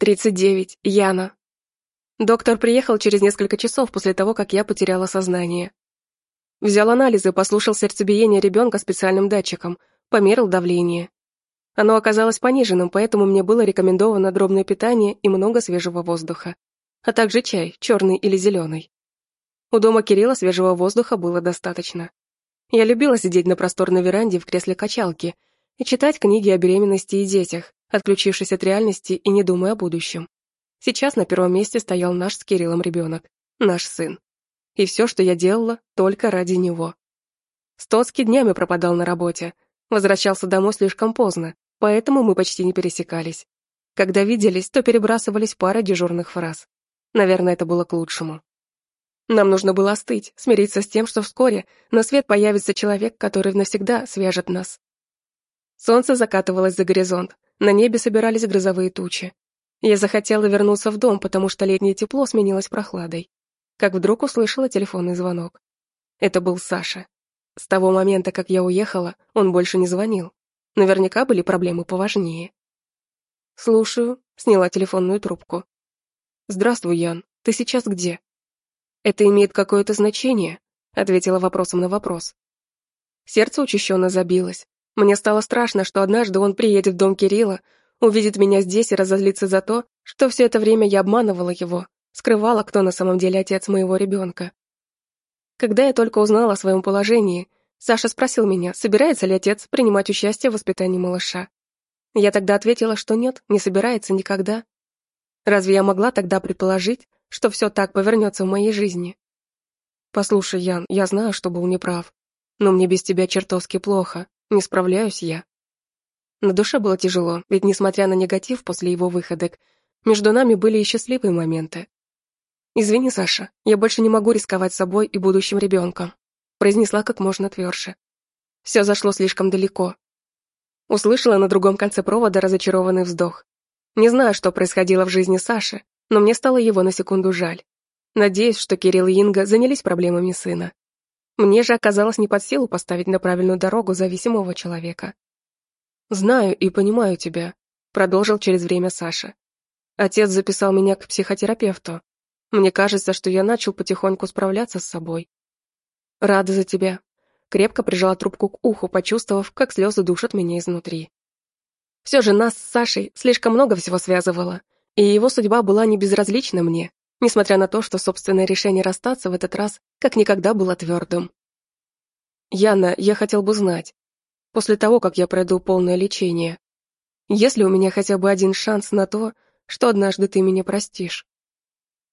Тридцать девять. Яна. Доктор приехал через несколько часов после того, как я потеряла сознание. Взял анализы, послушал сердцебиение ребенка специальным датчиком, померил давление. Оно оказалось пониженным, поэтому мне было рекомендовано дробное питание и много свежего воздуха, а также чай, черный или зеленый. У дома Кирилла свежего воздуха было достаточно. Я любила сидеть на просторной веранде в кресле качалки и читать книги о беременности и детях, отключившись от реальности и не думая о будущем. Сейчас на первом месте стоял наш с Кириллом ребенок, наш сын. И все, что я делала, только ради него. Стоцкий днями пропадал на работе, возвращался домой слишком поздно, поэтому мы почти не пересекались. Когда виделись, то перебрасывались парой дежурных фраз. Наверное, это было к лучшему. Нам нужно было остыть, смириться с тем, что вскоре на свет появится человек, который навсегда свяжет нас. Солнце закатывалось за горизонт, на небе собирались грозовые тучи. Я захотела вернуться в дом, потому что летнее тепло сменилось прохладой. Как вдруг услышала телефонный звонок. Это был Саша. С того момента, как я уехала, он больше не звонил. Наверняка были проблемы поважнее. «Слушаю», — сняла телефонную трубку. «Здравствуй, Ян. Ты сейчас где?» «Это имеет какое-то значение?» — ответила вопросом на вопрос. Сердце учащенно забилось. Мне стало страшно, что однажды он приедет в дом Кирилла, увидит меня здесь и разозлится за то, что все это время я обманывала его, скрывала, кто на самом деле отец моего ребенка. Когда я только узнала о своем положении, Саша спросил меня, собирается ли отец принимать участие в воспитании малыша. Я тогда ответила, что нет, не собирается никогда. Разве я могла тогда предположить, что все так повернется в моей жизни. Послушай, Ян, я знаю, что был неправ, но мне без тебя чертовски плохо, не справляюсь я. На душе было тяжело, ведь, несмотря на негатив после его выходок, между нами были и счастливые моменты. «Извини, Саша, я больше не могу рисковать собой и будущим ребенком», произнесла как можно тверже. Все зашло слишком далеко. Услышала на другом конце провода разочарованный вздох. Не знаю, что происходило в жизни Саши, но мне стало его на секунду жаль. Надеюсь, что Кирилл и Инга занялись проблемами сына. Мне же оказалось не под силу поставить на правильную дорогу зависимого человека. «Знаю и понимаю тебя», — продолжил через время Саша. «Отец записал меня к психотерапевту. Мне кажется, что я начал потихоньку справляться с собой. Рада за тебя». Крепко прижала трубку к уху, почувствовав, как слезы душат меня изнутри. Все же нас с Сашей слишком много всего связывало, и его судьба была не безразлична мне, несмотря на то, что собственное решение расстаться в этот раз как никогда было твердым. «Яна, я хотел бы знать, после того, как я пройду полное лечение, есть ли у меня хотя бы один шанс на то, что однажды ты меня простишь?»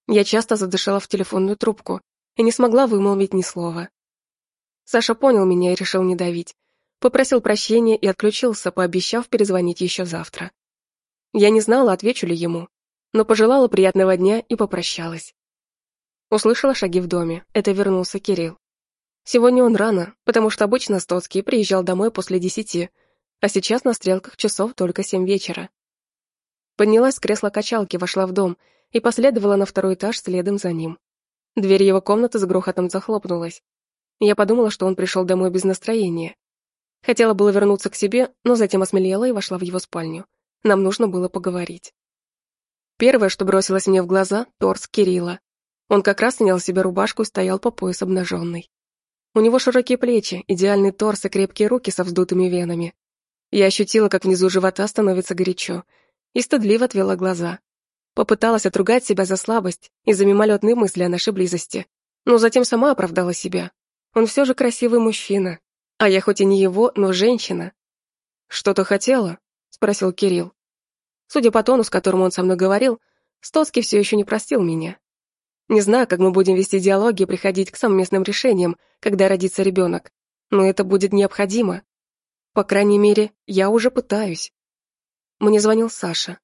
Я часто задышала в телефонную трубку и не смогла вымолвить ни слова. Саша понял меня и решил не давить. Попросил прощения и отключился, пообещав перезвонить еще завтра. Я не знала, отвечу ли ему, но пожелала приятного дня и попрощалась. Услышала шаги в доме, это вернулся Кирилл. Сегодня он рано, потому что обычно Стоцкий приезжал домой после десяти, а сейчас на стрелках часов только семь вечера. Поднялась с кресла качалки, вошла в дом и последовала на второй этаж следом за ним. Дверь его комнаты с грохотом захлопнулась. Я подумала, что он пришел домой без настроения. Хотела было вернуться к себе, но затем осмелела и вошла в его спальню. Нам нужно было поговорить. Первое, что бросилось мне в глаза — торс Кирилла. Он как раз снял себе рубашку и стоял по пояс обнаженный. У него широкие плечи, идеальный торс и крепкие руки со вздутыми венами. Я ощутила, как внизу живота становится горячо, и стыдливо отвела глаза. Попыталась отругать себя за слабость и за мимолетные мысли о нашей близости, но затем сама оправдала себя. Он все же красивый мужчина, а я хоть и не его, но женщина. «Что-то хотела?» — спросил Кирилл. Судя по тону, с которым он со мной говорил, Стоцкий все еще не простил меня. Не знаю, как мы будем вести диалоги и приходить к совместным решениям, когда родится ребенок, но это будет необходимо. По крайней мере, я уже пытаюсь. Мне звонил Саша.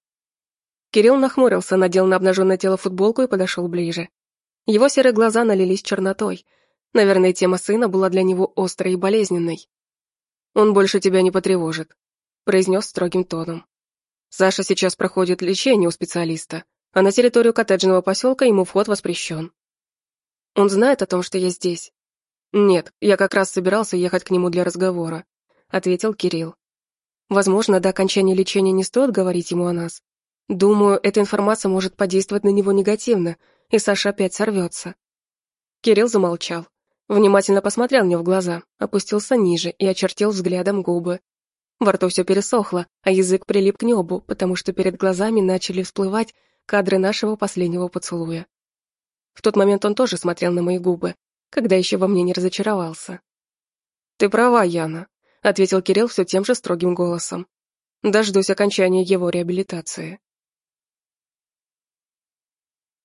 Кирилл нахмурился, надел на обнаженное тело футболку и подошел ближе. Его серые глаза налились чернотой. Наверное, тема сына была для него острой и болезненной. «Он больше тебя не потревожит», — произнес строгим тоном. Саша сейчас проходит лечение у специалиста, а на территорию коттеджного поселка ему вход воспрещен. Он знает о том, что я здесь? Нет, я как раз собирался ехать к нему для разговора, ответил Кирилл. Возможно, до окончания лечения не стоит говорить ему о нас. Думаю, эта информация может подействовать на него негативно, и Саша опять сорвется. Кирилл замолчал. Внимательно посмотрел мне в глаза, опустился ниже и очертил взглядом губы. Во рту все пересохло, а язык прилип к небу, потому что перед глазами начали всплывать кадры нашего последнего поцелуя. В тот момент он тоже смотрел на мои губы, когда еще во мне не разочаровался. «Ты права, Яна», — ответил Кирилл все тем же строгим голосом. «Дождусь окончания его реабилитации».